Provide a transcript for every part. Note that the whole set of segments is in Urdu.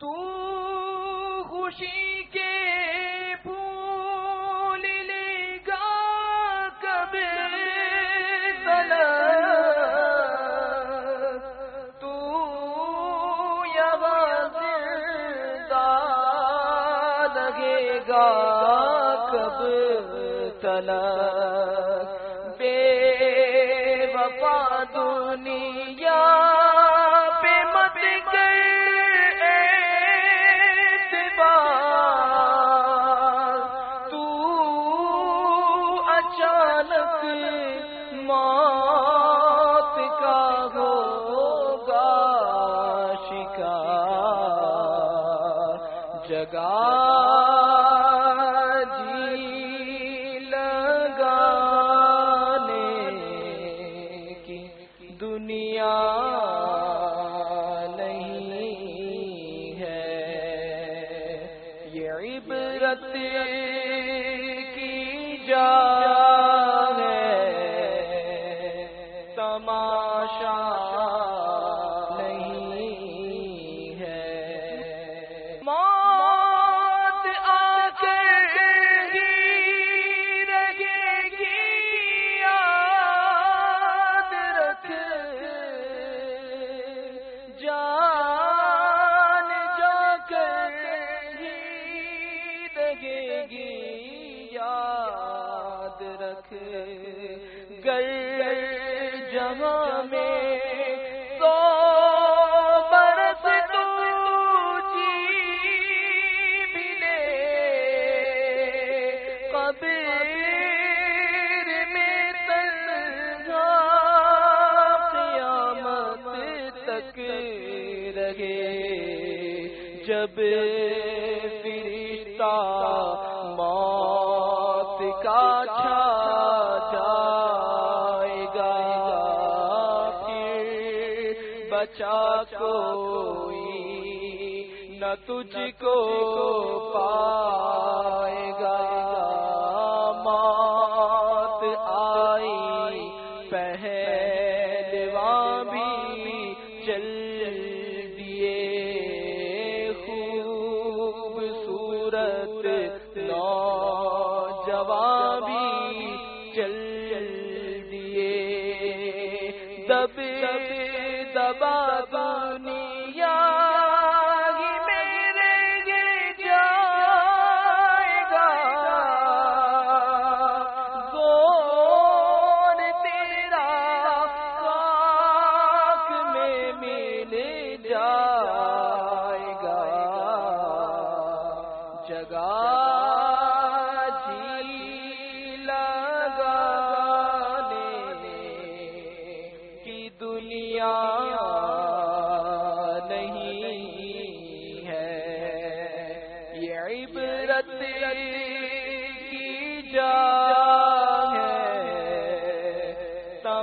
تو خوشی کے پھول لے گا کبھی تو لگے گا کب تلا بے جگہ جب فرشتہ موت کا چھا جائے گا، پھر بچا کوئی نہ تجھ کو پائے گا۔ چل چل دیے دبے دبا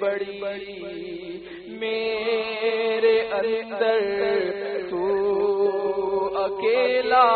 بڑی بڑی۔ میرے اندر تو اکیلا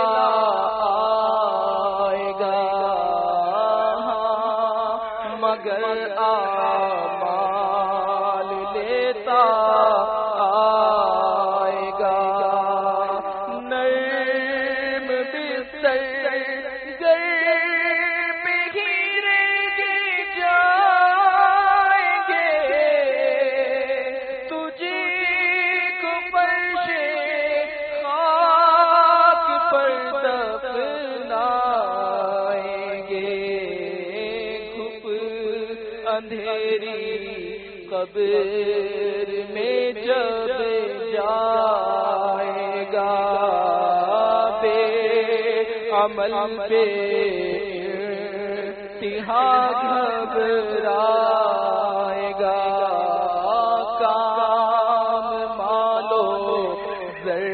اندھیری قبر میں جب جائے گا بے عمل پہ تہا گھبرائے گا کام مالو زر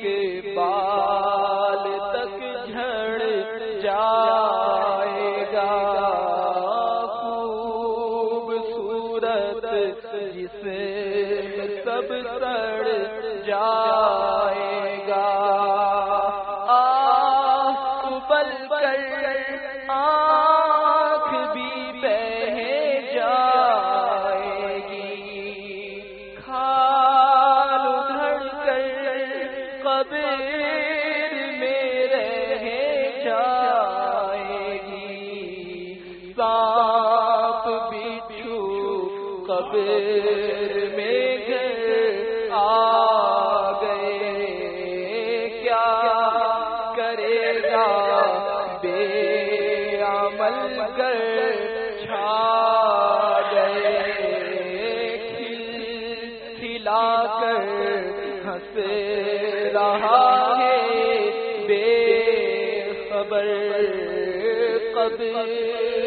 کے بعد آ گئے کیا کرے گا بے عمل کر چھا گئے کھلا کر ہنس رہا ہے بے خبر قبر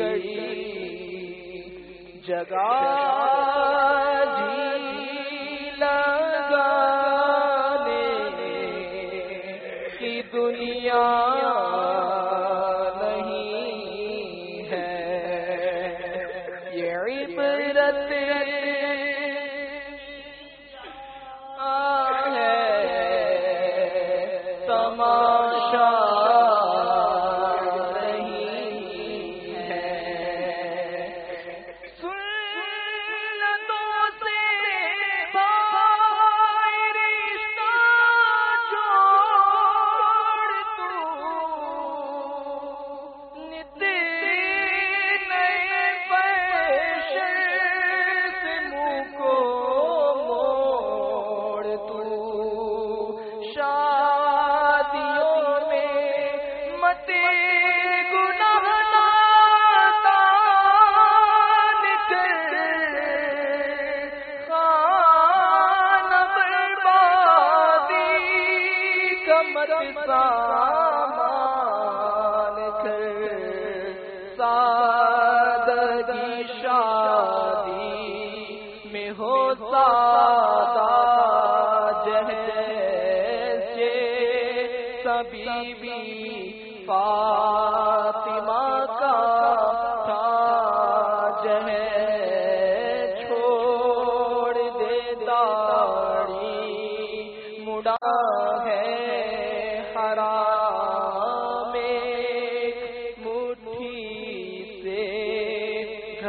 کڑی جگہ سامان سادگی شادی میں ہو سادہ جیسے سبھی بھی فاطمہ کا